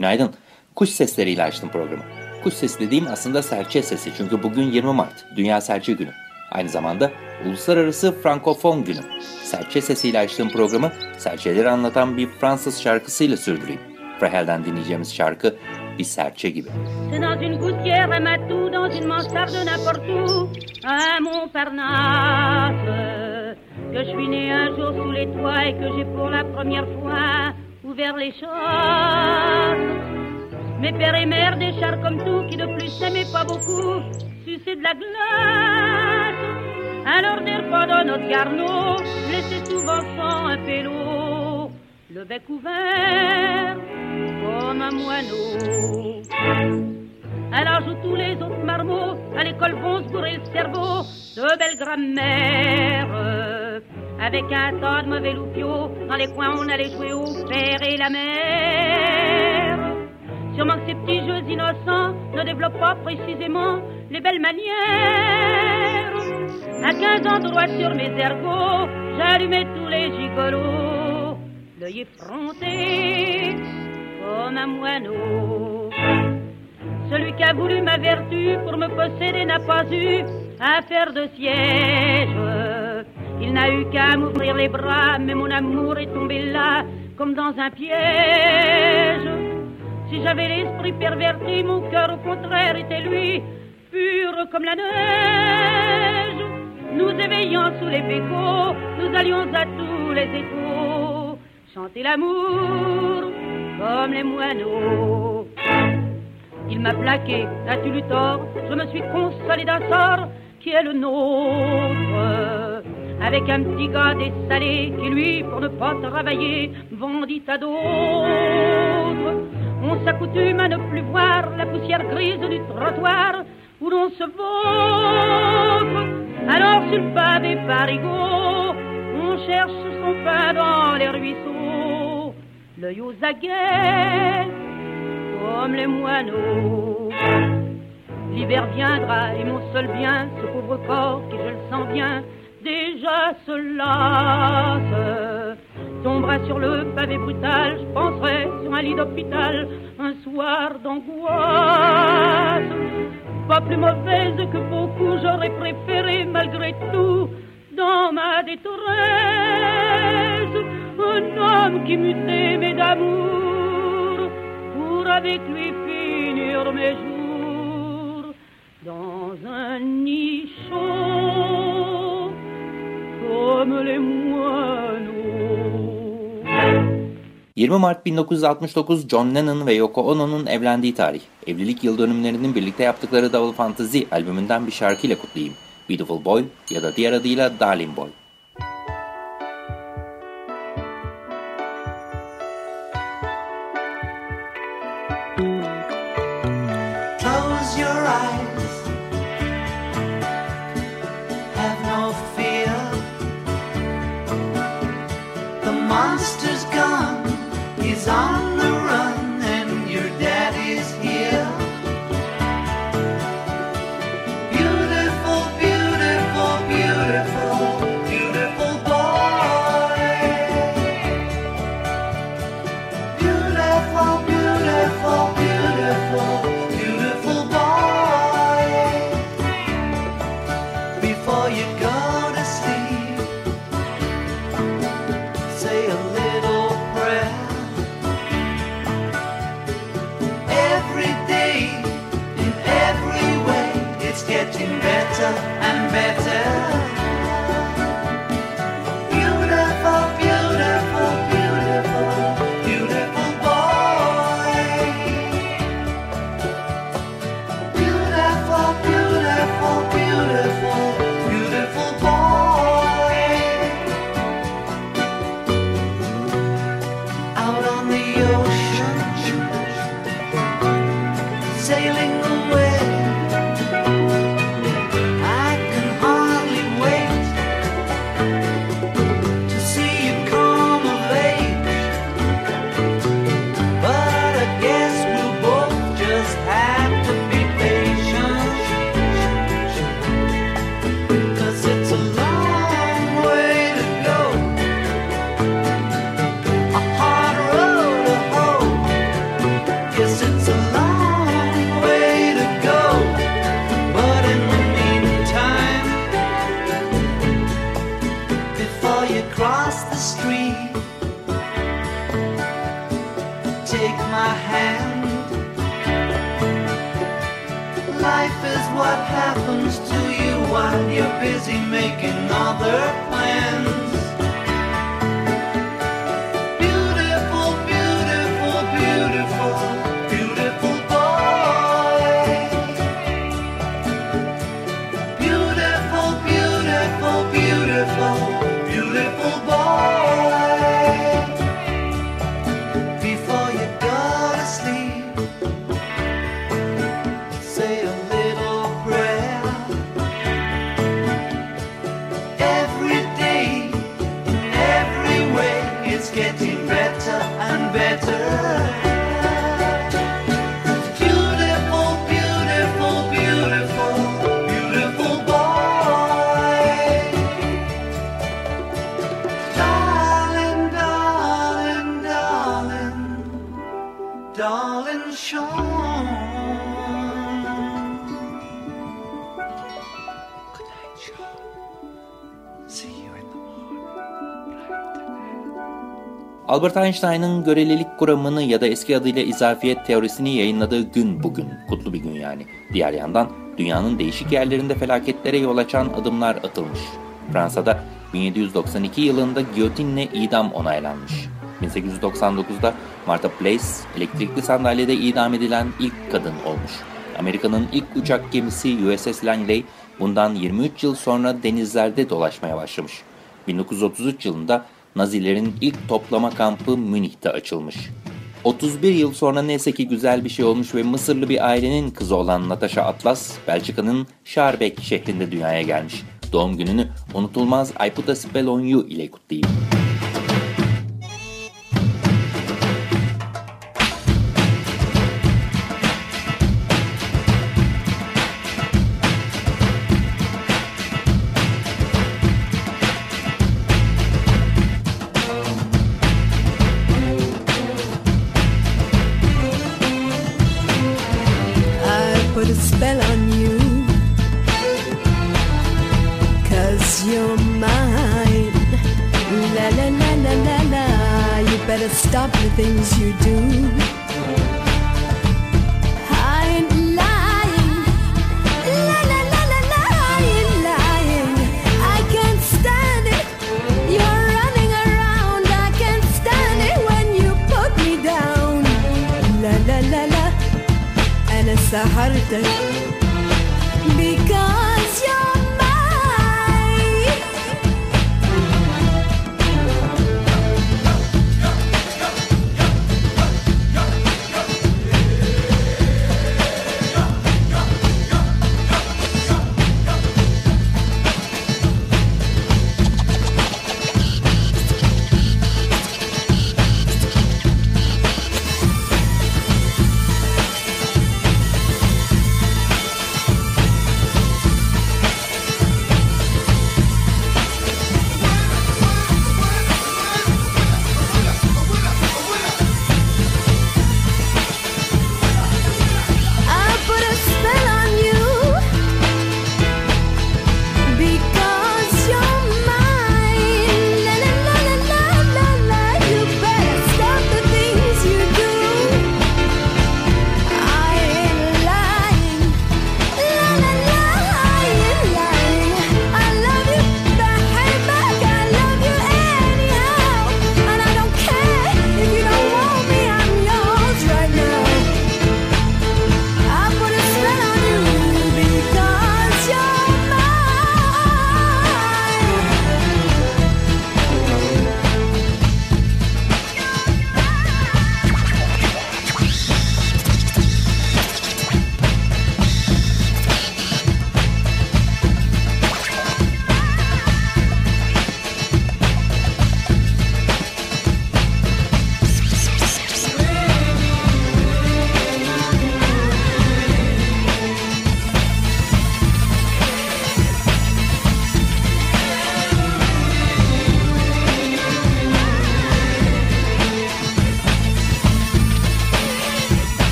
Günaydın. Kuş sesleriyle açtım programı. Kuş sesi dediğim aslında serçe sesi çünkü bugün 20 Mart, Dünya Serçe Günü. Aynı zamanda Uluslararası Frankofon Günü. Serçe sesiyle açtığım programı serçeleri anlatan bir Fransız şarkısıyla sürdüreyim. Frahel'den dinleyeceğimiz şarkı bir serçe gibi. Dans ouvert les choses. Mes pères et mères, des chars comme tout, qui de plus n'aimaient pas beaucoup, sucer de la glace. Alors des repas dans notre garnot, laissaient souvent sans un pélo, le bec ouvert comme un moineau. Alors où tous les autres marmots à l'école vont se le cerveau de belles grammaires. Avec un tas de mauvais loupiaux, dans les coins on allait jouer au père et la mère. Sûrement que ces petits jeux innocents ne développent pas précisément les belles manières. À 15 ans droit sur mes ergots, j'allumais tous les gigolos, l'œil effronté comme un moineau. Celui qui a voulu ma vertu pour me posséder n'a pas eu faire de siège. Il n'a eu qu'à m'ouvrir les bras, mais mon amour est tombé là comme dans un piège. Si j'avais l'esprit perverti, mon cœur au contraire était lui, pur comme la neige. Nous éveillant sous les pécots, nous allions à tous les échos chanter l'amour comme les moineaux. Il m'a plaqué, as-tu lu tort? Je me suis consolé d'un sort qui est le nôtre. Avec un petit gars dessalé qui, lui, pour ne pas travailler, vendit à d'autres. On s'accoutume à ne plus voir la poussière grise du trottoir où l'on se vautre. Alors sur le pavé parigot, on cherche son pain dans les ruisseaux. L'œil aux aguets comme les moineaux. L'hiver viendra et mon seul bien, ce pauvre corps qui, je le sens bien, déjà se lasse. Tombera sur le pavé brutal, je penserai sur un lit d'hôpital, un soir d'angoisse. Pas plus mauvaise que beaucoup, j'aurais préféré malgré tout, dans ma détresse, un homme qui m'eût aimé d'amour pour avec lui finir mes jours dans un nid chaud. 20 Mart 1969 John Lennon ve Yoko Ono'nun evlendiği tarih. Evlilik yıl dönümlerinin birlikte yaptıkları Double Fantasy albümünden bir şarkıyla kutlayayım. Beautiful Boy ya da diğer adıyla Darling Boy. Monster's gone. He's on and Albert Einstein'ın görelilik kuramını ya da eski adıyla izafiyet teorisini yayınladığı gün bugün. Kutlu bir gün yani. Diğer yandan dünyanın değişik yerlerinde felaketlere yol açan adımlar atılmış. Fransa'da 1792 yılında giyotinle idam onaylanmış. 1899'da Martha Place elektrikli sandalyede idam edilen ilk kadın olmuş. Amerika'nın ilk uçak gemisi USS Langley bundan 23 yıl sonra denizlerde dolaşmaya başlamış. 1933 yılında Nazilerin ilk toplama kampı Münih'te açılmış. 31 yıl sonra neyse ki güzel bir şey olmuş ve Mısırlı bir ailenin kızı olan Natasha Atlas, Belçika'nın Schaerbeek şehrinde dünyaya gelmiş. Doğum gününü unutulmaz I Put a Spell on You ile kutlayayım.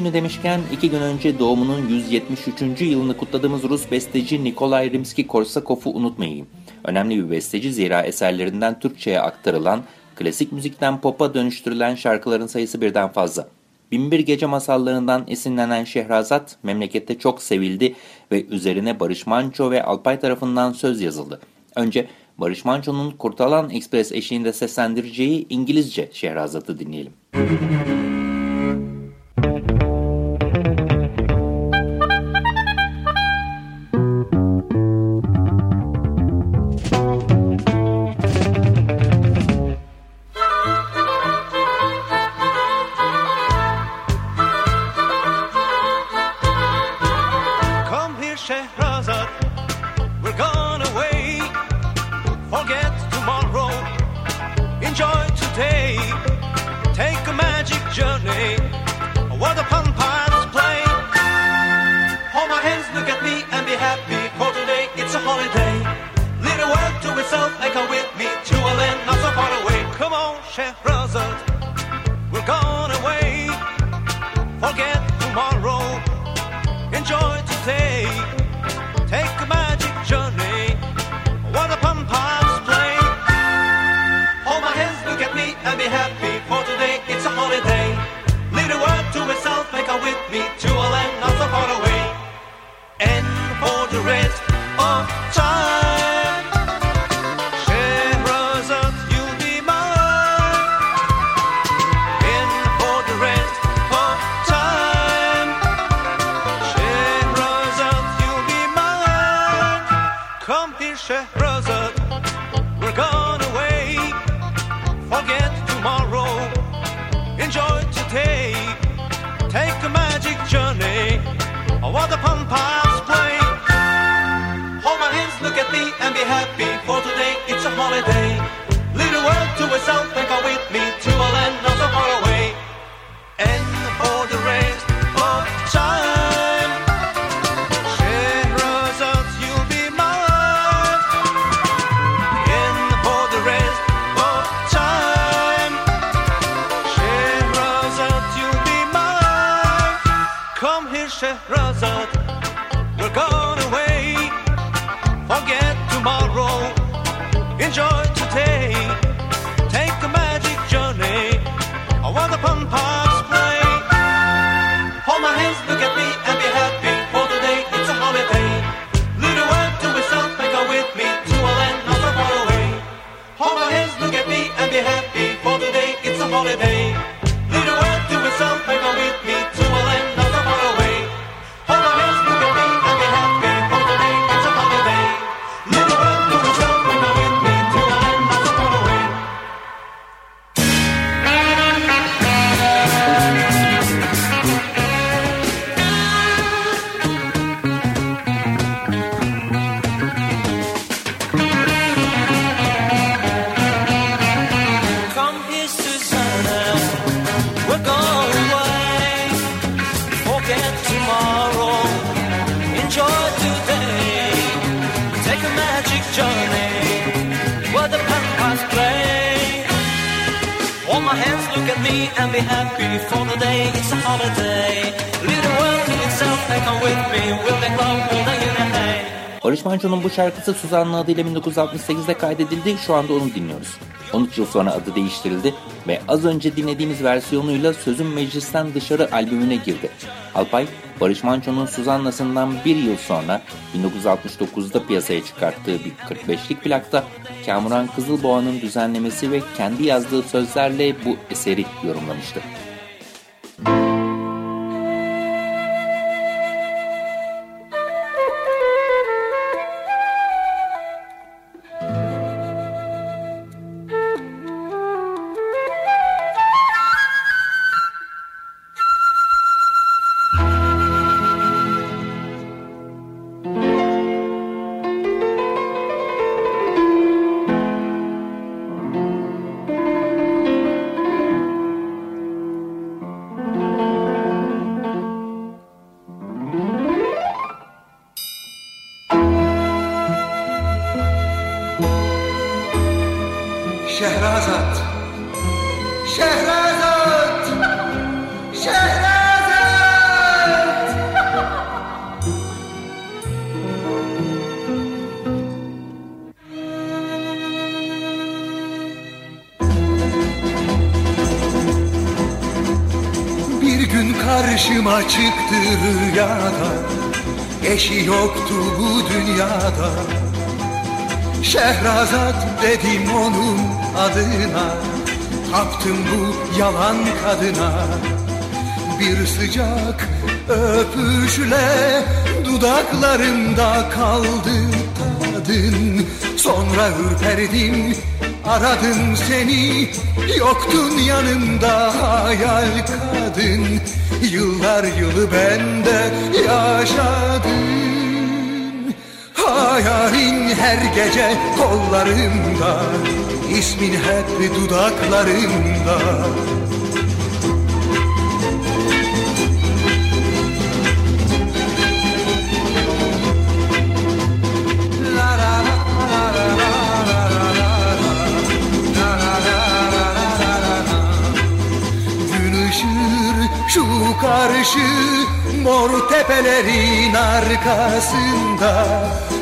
Günü demişken iki gün önce doğumunun 173. yılını kutladığımız Rus besteci Nikolay Rimski-Korsakov'u unutmayayım. Önemli bir besteci zira eserlerinden Türkçe'ye aktarılan, klasik müzikten pop'a dönüştürülen şarkıların sayısı birden fazla. Binbir Gece masallarından esinlenen Şehrazat memlekette çok sevildi ve üzerine Barış Manço ve Alpay tarafından söz yazıldı. Önce Barış Manço'nun Kurtalan Express eşliğinde seslendireceği İngilizce Şehrazat'ı dinleyelim. Come We're gone away. Forget tomorrow. Enjoy today. Take a magic journey. What a pampas play. Hold my hands, look at me, and be happy. For today, it's a holiday. Little world to itself, and come with me We're gone away. Forget tomorrow. Enjoy today. Take a magic journey. What the pampas play. Hold my hands, look at me, and be happy. For today, it's a holiday. Little world to itself, and come with me to a land not so far away. Shahrazad, we're gone away. Forget tomorrow, enjoy today. Take a magic journey. I want the pampas play. Hold my hands, look at me, and be happy. For today, it's a holiday. Little world to itself, and go with me to a land not so far away. Hold my hands, look at me, and be happy. For today, it's a holiday. Manço'nun bu şarkısı Suzan'la adıyla 1968'de kaydedildi. Şu anda onu dinliyoruz. 13 yıl sonra adı değiştirildi ve az önce dinlediğimiz versiyonuyla Sözün Meclisten Dışarı albümüne girdi. Alpay, Barış Manço'nun Suzanna'sından bir yıl sonra 1969'da piyasaya çıkarttığı bir 45'lik plakta Kamuran Kızılboğa'nın düzenlemesi ve kendi yazdığı sözlerle bu eseri yorumlamıştı. Şehrazat karşıma çıktı rüyada Eşi yoktu bu dünyada. Şehrazat dedim onun adına Taptım bu yalan kadına. Bir sıcak öpüşle Dudaklarımda kaldı tadın. Sonra ürperdim Aradım seni Yoktun yanımda hayal kadın. Yıllar yılı bende yaşadın. Hayalin her gece kollarımda İsmin hep dudaklarımda karşı mor tepelerin arkasında.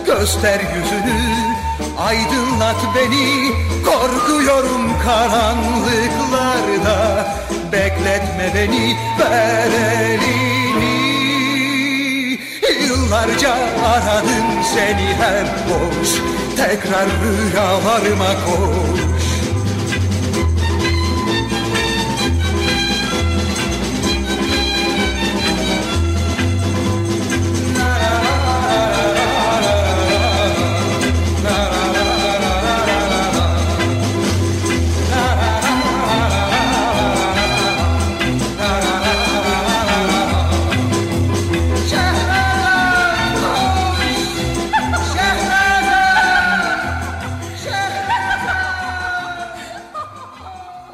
Göster yüzünü aydınlat beni Korkuyorum karanlıklarda. Bekletme beni ver elini. Yıllarca aradım seni hep boş Tekrar rüyalarıma koş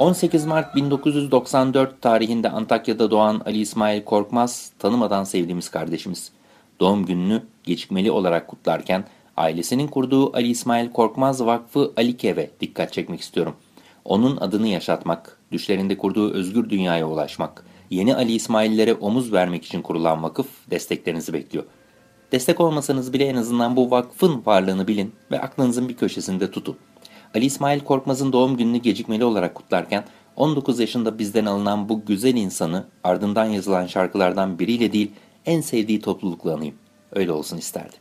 18 Mart 1994 tarihinde Antakya'da doğan Ali İsmail Korkmaz tanımadan sevdiğimiz kardeşimiz. Doğum gününü gecikmeli olarak kutlarken ailesinin kurduğu Ali İsmail Korkmaz Vakfı Alikev'e dikkat çekmek istiyorum. Onun adını yaşatmak, düşlerinde kurduğu özgür dünyaya ulaşmak, yeni Ali İsmail'lere omuz vermek için kurulan vakıf desteklerinizi bekliyor. Destek olmasanız bile en azından bu vakfın varlığını bilin ve aklınızın bir köşesinde tutun. Ali İsmail Korkmaz'ın doğum gününü gecikmeli olarak kutlarken 19 yaşında bizden alınan bu güzel insanı ardından yazılan şarkılardan biriyle değil en sevdiği toplulukla anayım. Öyle olsun isterdim.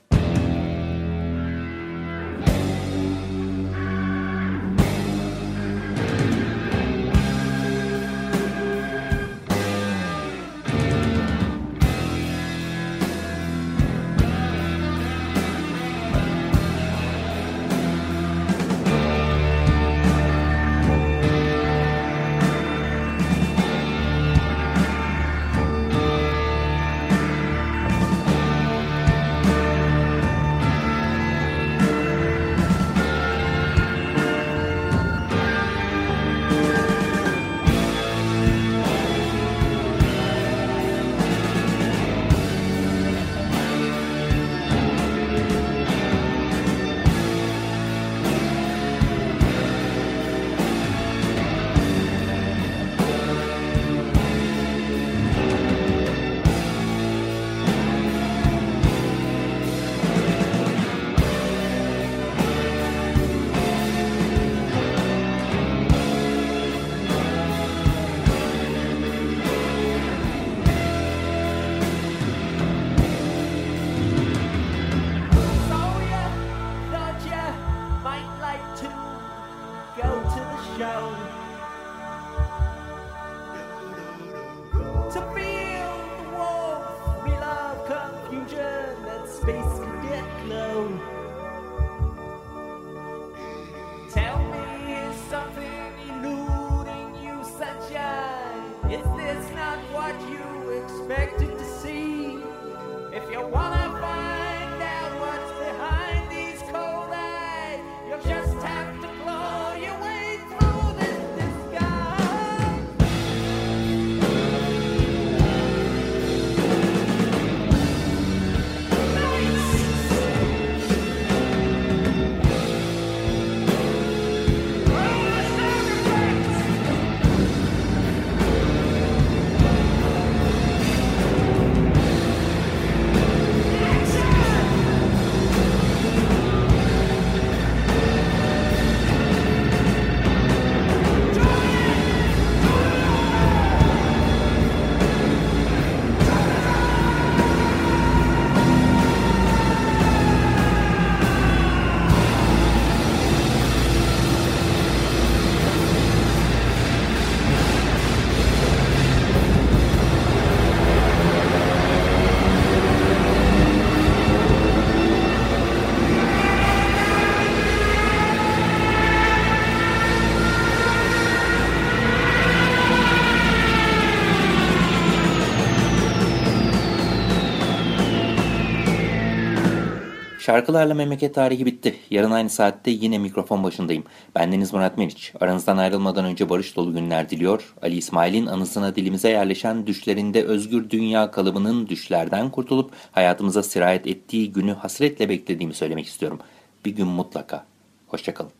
Şarkılarla memleket tarihi bitti. Yarın aynı saatte yine mikrofon başındayım. Bendeniz Murat Meriç. Aranızdan ayrılmadan önce barış dolu günler diliyor. Ali İsmail'in anısına dilimize yerleşen düşlerinde özgür dünya kalıbının düşlerden kurtulup hayatımıza sirayet ettiği günü hasretle beklediğimi söylemek istiyorum. Bir gün mutlaka. Hoşçakalın.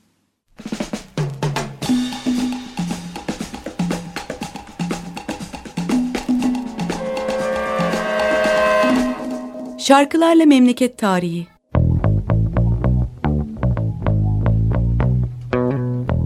Şarkılarla Memleket Tarihi